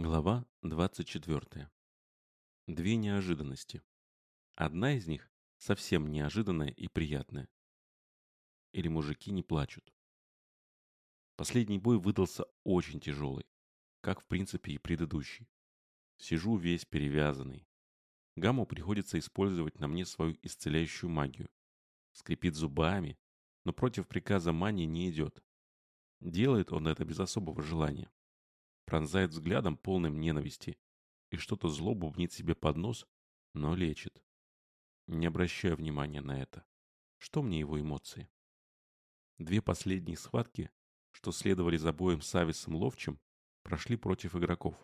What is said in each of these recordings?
Глава 24. Две неожиданности. Одна из них совсем неожиданная и приятная. Или мужики не плачут. Последний бой выдался очень тяжелый, как в принципе и предыдущий. Сижу весь перевязанный. Гамму приходится использовать на мне свою исцеляющую магию. Скрипит зубами, но против приказа мани не идет. Делает он это без особого желания пронзает взглядом полным ненависти и что-то зло бубнит себе под нос, но лечит. Не обращаю внимания на это. Что мне его эмоции? Две последние схватки, что следовали за боем с Ависом Ловчим, прошли против игроков.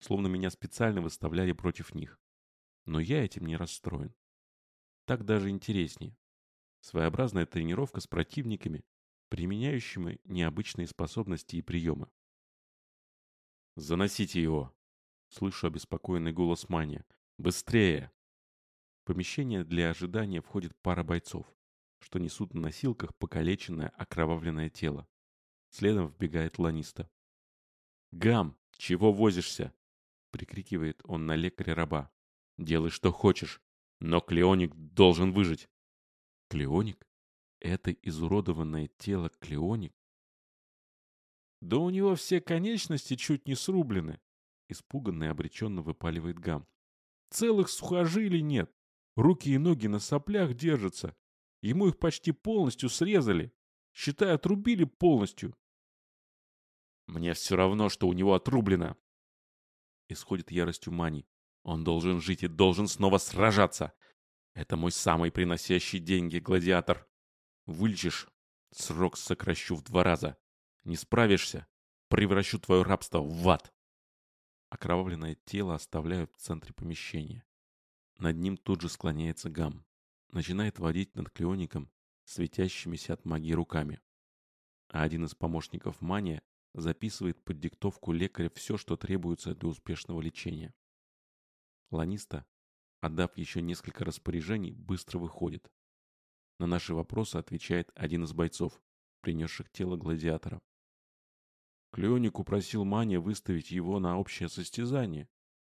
Словно меня специально выставляли против них. Но я этим не расстроен. Так даже интереснее. Своеобразная тренировка с противниками, применяющими необычные способности и приемы. «Заносите его!» Слышу обеспокоенный голос Мания. «Быстрее!» В помещение для ожидания входит пара бойцов, что несут на носилках покалеченное окровавленное тело. Следом вбегает Ланиста. «Гам, чего возишься?» Прикрикивает он на лекаря-раба. «Делай, что хочешь, но Клеоник должен выжить!» «Клеоник? Это изуродованное тело Клеоник? Да у него все конечности чуть не срублены. Испуганно и обреченно выпаливает Гам. Целых сухожилий нет. Руки и ноги на соплях держатся. Ему их почти полностью срезали. Считай, отрубили полностью. Мне все равно, что у него отрублено. Исходит яростью Мани. Он должен жить и должен снова сражаться. Это мой самый приносящий деньги гладиатор. Вылечишь, срок сокращу в два раза. Не справишься, превращу твое рабство в ад. Окровавленное тело оставляют в центре помещения. Над ним тут же склоняется гам. Начинает водить над клеоником светящимися от магии руками. А один из помощников мания записывает под диктовку лекаря все, что требуется для успешного лечения. Ланиста, отдав еще несколько распоряжений, быстро выходит. На наши вопросы отвечает один из бойцов, принесших тело гладиатора. Клеоник упросил Мания выставить его на общее состязание.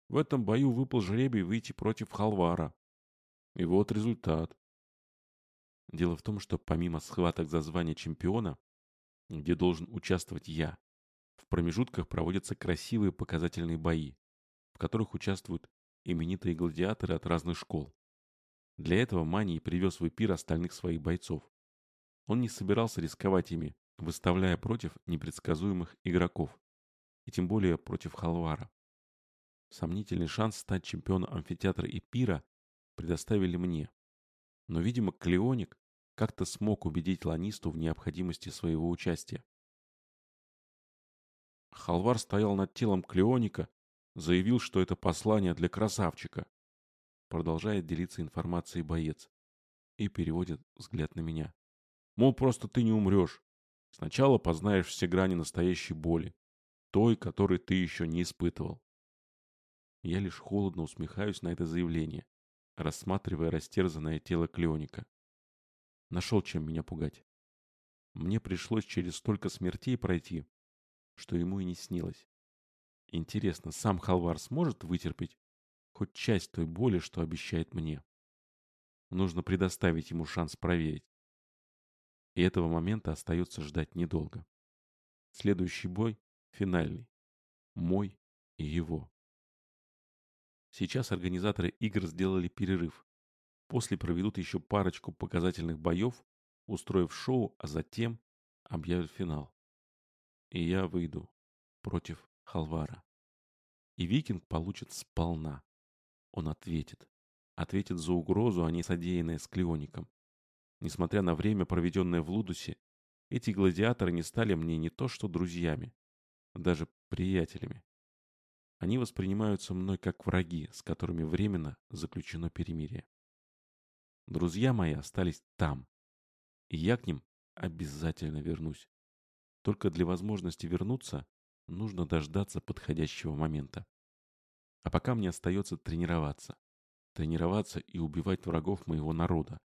В этом бою выпал жребий выйти против Халвара. И вот результат. Дело в том, что помимо схваток за звание чемпиона, где должен участвовать я, в промежутках проводятся красивые показательные бои, в которых участвуют именитые гладиаторы от разных школ. Для этого Маний привез в эпир остальных своих бойцов. Он не собирался рисковать ими, выставляя против непредсказуемых игроков, и тем более против Халвара. Сомнительный шанс стать чемпионом амфитеатра и пира предоставили мне. Но, видимо, Клеоник как-то смог убедить Ланисту в необходимости своего участия. Халвар стоял над телом Клеоника, заявил, что это послание для красавчика. Продолжает делиться информацией боец и переводит взгляд на меня. Мол, просто ты не умрешь. Сначала познаешь все грани настоящей боли, той, которой ты еще не испытывал. Я лишь холодно усмехаюсь на это заявление, рассматривая растерзанное тело Клеоника. Нашел чем меня пугать. Мне пришлось через столько смертей пройти, что ему и не снилось. Интересно, сам Халвар сможет вытерпеть хоть часть той боли, что обещает мне? Нужно предоставить ему шанс проверить. И этого момента остается ждать недолго. Следующий бой – финальный. Мой и его. Сейчас организаторы игр сделали перерыв. После проведут еще парочку показательных боев, устроив шоу, а затем объявят финал. И я выйду против Халвара. И Викинг получит сполна. Он ответит. Ответит за угрозу, а не содеянное с Клеоником. Несмотря на время, проведенное в Лудусе, эти гладиаторы не стали мне не то что друзьями, даже приятелями. Они воспринимаются мной как враги, с которыми временно заключено перемирие. Друзья мои остались там, и я к ним обязательно вернусь. Только для возможности вернуться нужно дождаться подходящего момента. А пока мне остается тренироваться. Тренироваться и убивать врагов моего народа,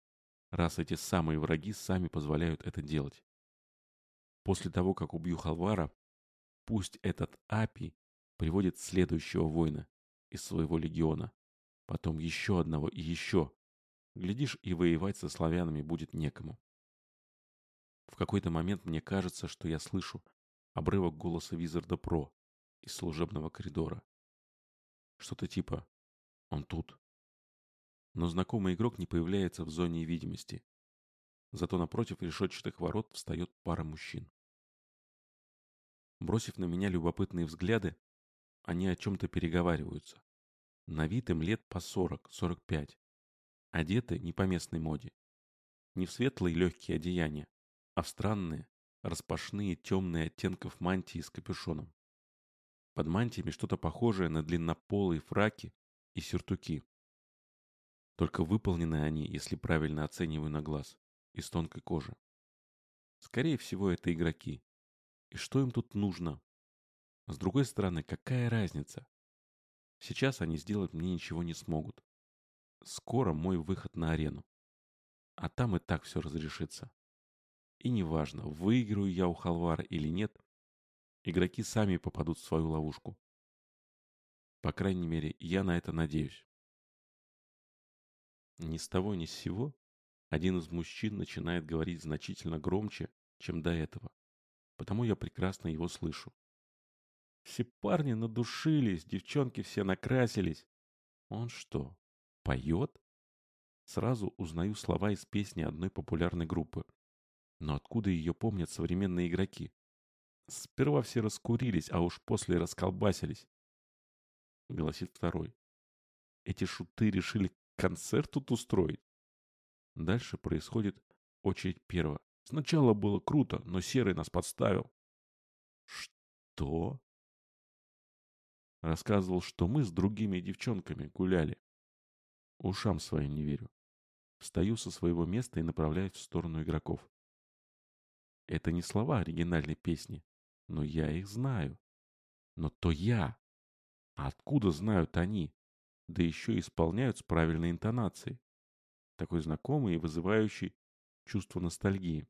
раз эти самые враги сами позволяют это делать. После того, как убью Халвара, пусть этот Апи приводит следующего воина из своего легиона, потом еще одного и еще. Глядишь, и воевать со славянами будет некому. В какой-то момент мне кажется, что я слышу обрывок голоса Визарда Про из служебного коридора. Что-то типа «Он тут». Но знакомый игрок не появляется в зоне видимости. Зато напротив решетчатых ворот встает пара мужчин. Бросив на меня любопытные взгляды, они о чем-то переговариваются. На вид им лет по 40-45. Одеты не по местной моде. Не в светлые легкие одеяния, а в странные, распашные темные оттенков мантии с капюшоном. Под мантиями что-то похожее на длиннополые фраки и сюртуки. Только выполнены они, если правильно оцениваю на глаз, из тонкой кожи. Скорее всего, это игроки. И что им тут нужно? С другой стороны, какая разница? Сейчас они сделать мне ничего не смогут. Скоро мой выход на арену. А там и так все разрешится. И неважно, выиграю я у Халвара или нет, игроки сами попадут в свою ловушку. По крайней мере, я на это надеюсь. Ни с того ни с сего один из мужчин начинает говорить значительно громче, чем до этого, потому я прекрасно его слышу. Все парни надушились, девчонки все накрасились. Он что, поет? Сразу узнаю слова из песни одной популярной группы. Но откуда ее помнят современные игроки? Сперва все раскурились, а уж после расколбасились. Голосит второй. Эти шуты решили концерт тут устроить. Дальше происходит очередь первого. Сначала было круто, но Серый нас подставил. Что? Рассказывал, что мы с другими девчонками гуляли. Ушам своим не верю. Встаю со своего места и направляюсь в сторону игроков. Это не слова оригинальной песни, но я их знаю. Но то я. А откуда знают они? Да еще исполняют с правильной интонацией. Такой знакомый и вызывающий чувство ностальгии.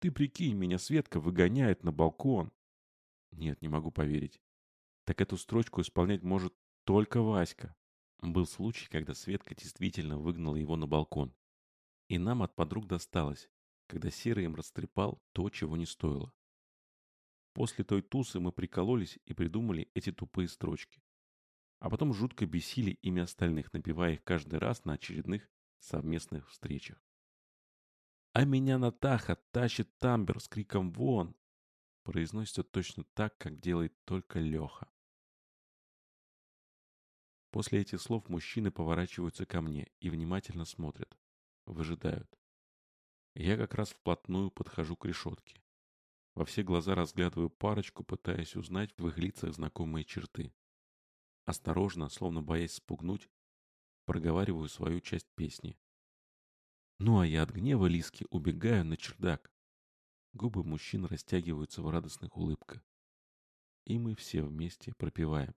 Ты прикинь, меня Светка выгоняет на балкон. Нет, не могу поверить так эту строчку исполнять может только Васька. Был случай, когда Светка действительно выгнала его на балкон. И нам от подруг досталось, когда Серый им растрепал то, чего не стоило. После той тусы мы прикололись и придумали эти тупые строчки. А потом жутко бесили ими остальных, напевая их каждый раз на очередных совместных встречах. «А меня Натаха тащит тамбер с криком «Вон!» произносит точно так, как делает только Леха. После этих слов мужчины поворачиваются ко мне и внимательно смотрят. Выжидают. Я как раз вплотную подхожу к решетке. Во все глаза разглядываю парочку, пытаясь узнать в их лицах знакомые черты. Осторожно, словно боясь спугнуть, проговариваю свою часть песни. Ну а я от гнева Лиски убегаю на чердак. Губы мужчин растягиваются в радостных улыбках. И мы все вместе пропеваем.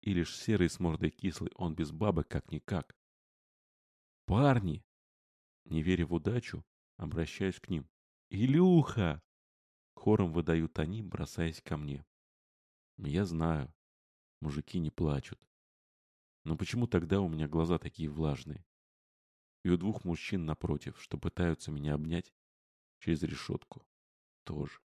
И лишь серый с мордой кислый, он без бабы как-никак. «Парни!» Не веря в удачу, обращаюсь к ним. «Илюха!» Хором выдают они, бросаясь ко мне. Я знаю, мужики не плачут. Но почему тогда у меня глаза такие влажные? И у двух мужчин напротив, что пытаются меня обнять через решетку, тоже.